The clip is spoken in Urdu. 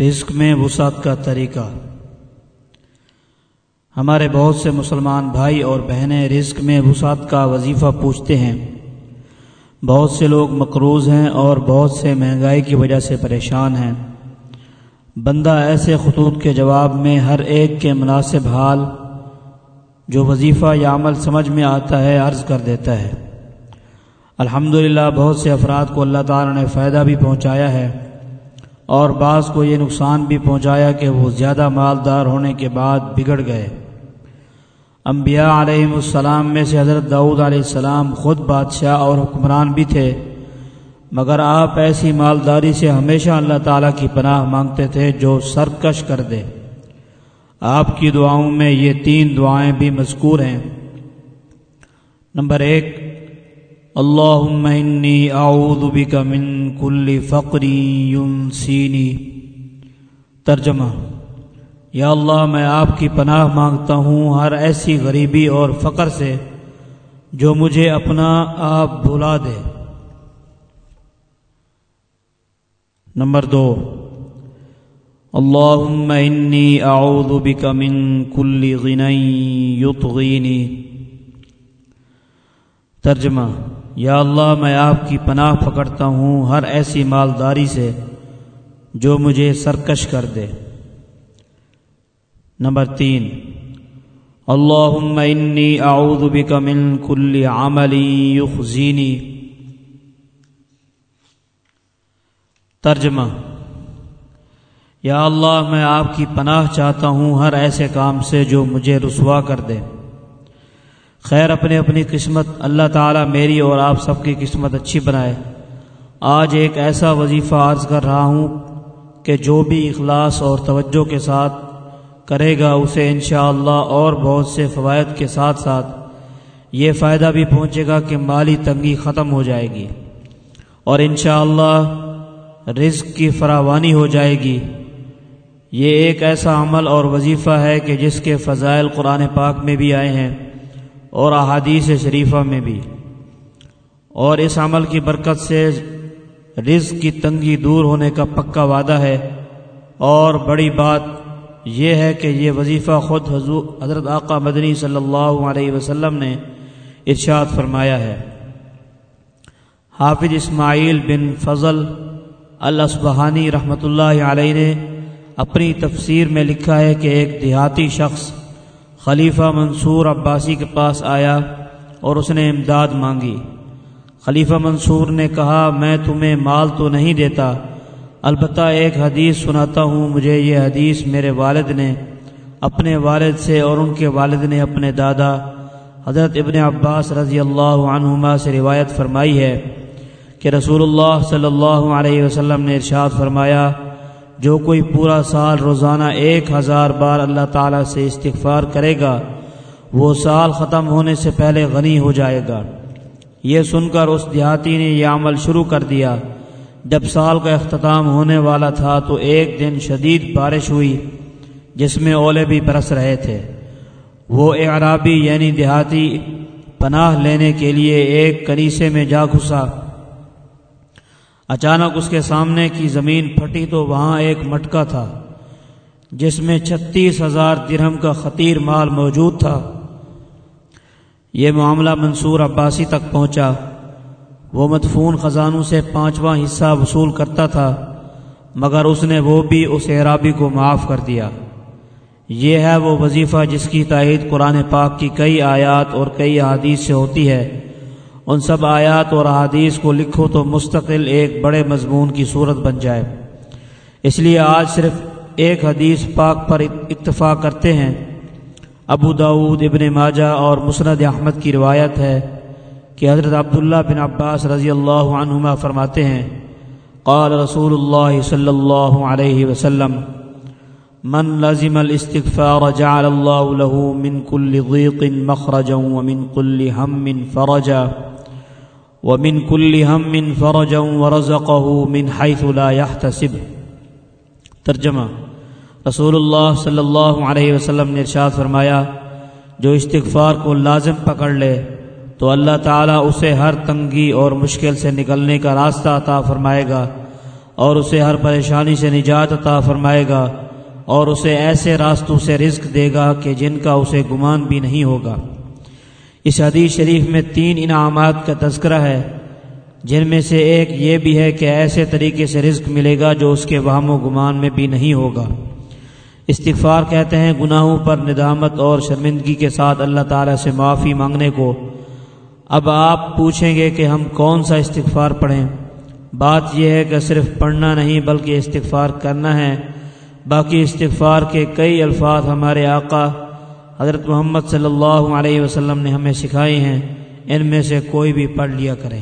رزق میں وسعت کا طریقہ۔ ہمارے بہت سے مسلمان بھائی اور بہنیں رزق میں وسعت کا وظیفہ پوچھتے ہیں۔ بہت سے لوگ مقروض ہیں اور بہت سے مہنگائی کی وجہ سے پریشان ہیں۔ بندہ ایسے خطوط کے جواب میں ہر ایک کے مناسب حال جو وظیفہ یا عمل سمجھ میں آتا ہے عرض کر دیتا ہے۔ الحمدللہ، بہت سے افراد کو اللہ تعالی نے فائدہ بھی پہنچایا ہے۔ اور بعض کو یہ نقصان بھی پہنچایا کہ وہ زیادہ مالدار ہونے کے بعد بگڑ گئے۔ انبیاء علیہ السلام میں سے حضرت داؤد علیہ السلام خود بادشاہ اور حکمران بھی تھے، مگر آپ ایسی مالداری سے ہمیشہ اللہ تعالیٰ کی پناہ مانگتے تھے جو سرکش کر دے۔ آپ کی دعاؤں میں یہ تین دعائیں بھی مذکور ہیں۔ نمبر ایک اللهم إني أعوذ بك من كل فقر ينسيني ترجمہ یا اللہ میں آپ کی پناہ مانگتا ہوں ہر ایسی غریبی اور فقر سے جو مجھے اپنا آپ بھلا دے۔ نمبر دو اللهم إني أعوذ بك من كل غنى يطغيني ترجمہ یا اللہ میں آپ کی پناہ پکڑتا ہوں ہر ایسی مالداری سے جو مجھے سرکش کر دے۔ نمبر تین انی اعوذ بک من کل عملی یخزینی۔ ترجمہ، یا اللہ میں آپ کی پناہ چاہتا ہوں ہر ایسے کام سے جو مجھے رسوا کر دے۔ خیر اپنی اپنی قسمت، اللہ تعالیٰ میری اور آپ سب کی قسمت اچھی بنائے۔ آج ایک ایسا وظیفہ عرض کر رہا ہوں کہ جو بھی اخلاص اور توجہ کے ساتھ کرے گا، اسے انشاءاللہ اللہ اور بہت سے فوائد کے ساتھ ساتھ یہ فائدہ بھی پہنچے گا کہ مالی تنگی ختم ہو جائے گی اور انشاءاللہ اللہ رزق کی فراوانی ہو جائے گی۔ یہ ایک ایسا عمل اور وظیفہ ہے کہ جس کے فضائل قرآن پاک میں بھی آئے ہیں۔ اور احادیث شریفہ میں بھی۔ اور اس عمل کی برکت سے رزق کی تنگی دور ہونے کا پکا وعدہ ہے۔ اور بڑی بات یہ ہے کہ یہ وظیفہ خود حضور حضرت آقا مدنی صلی اللہ علیہ وسلم نے ارشاد فرمایا ہے۔ حافظ اسماعیل بن فضل الاسبہانی رحمۃ اللہ علیہ نے اپنی تفسیر میں لکھا ہے کہ ایک دیہاتی شخص خلیفہ منصور عباسی کے پاس آیا اور اس نے امداد مانگی۔ خلیفہ منصور نے کہا، میں تمہیں مال تو نہیں دیتا، البتہ ایک حدیث سناتا ہوں، مجھے یہ حدیث میرے والد نے، اپنے والد سے اور ان کے والد نے اپنے دادا حضرت ابن عباس رضی اللہ عنہما سے روایت فرمائی ہے کہ رسول اللہ صلی اللہ علیہ وسلم نے ارشاد فرمایا جو کوئی پورا سال روزانہ ایک ہزار بار اللہ تعالیٰ سے استغفار کرے گا، وہ سال ختم ہونے سے پہلے غنی ہو جائے گا۔ یہ سن کر اس دیہاتی نے یہ عمل شروع کر دیا۔ جب سال کا اختتام ہونے والا تھا تو ایک دن شدید بارش ہوئی، جس میں اولے بھی برس رہے تھے۔ وہ اعرابی یعنی دیہاتی پناہ لینے کے لیے ایک کنیسے میں جا گھسا۔ اچانک اس کے سامنے کی زمین پھٹی تو وہاں ایک مٹکا تھا، جس میں چھتیس ہزار درہم کا خطیر مال موجود تھا۔ یہ معاملہ منصور عباسی تک پہنچا۔ وہ مدفون خزانوں سے پانچواں حصہ وصول کرتا تھا، مگر اس نے وہ بھی اس اعرابی کو معاف کر دیا۔ یہ ہے وہ وظیفہ جس کی تائید قرآن پاک کی کئی آیات اور کئی حادیث سے ہوتی ہے۔ ان سب آیات اور احادیث کو لکھو تو مستقل ایک بڑے مضمون کی صورت بن جائے۔ اس لیے آج صرف ایک حدیث پاک پر اکتفا کرتے ہیں۔ ابو داود ابن ماجہ اور مسند احمد کی روایت ہے کہ حضرت عبداللہ بن عباس رضی اللہ عنہما فرماتے ہیں، قال رسول اللہ صلی اللہ علیہ وسلم، من لزم الاستغفار جعل الله له من كل ضيق مخرجا ومن كل هم فرجا۔ ومن كل هم فرجا ورزقه من حيث لا يحتسب. ترجمہ رسول اللہ صلی اللہ علیہ وسلم نے ارشاد فرمایا، جو استغفار کو لازم پکڑ لے، تو اللہ تعالیٰ اسے ہر تنگی اور مشکل سے نکلنے کا راستہ عطا فرمائے گا، اور اسے ہر پریشانی سے نجات عطا فرمائے گا، اور اسے ایسے راستوں سے رزق دے گا کہ جن کا اسے گمان بھی نہیں ہوگا۔ اس حدیث شریف میں تین انعامات کا تذکرہ ہے، جن میں سے ایک یہ بھی ہے کہ ایسے طریقے سے رزق ملے گا جو اس کے وہم و گمان میں بھی نہیں ہوگا۔ استغفار کہتے ہیں گناہوں پر ندامت اور شرمندگی کے ساتھ اللہ تعالیٰ سے معافی مانگنے کو۔ اب آپ پوچھیں گے کہ ہم کون سا استغفار پڑھیں۔ بات یہ ہے کہ صرف پڑھنا نہیں بلکہ استغفار کرنا ہے۔ باقی استغفار کے کئی الفاظ ہمارے آقا حضرت محمد صلی اللہ علیہ وسلم نے ہمیں سکھائی ہیں، ان میں سے کوئی بھی پڑھ لیا کریں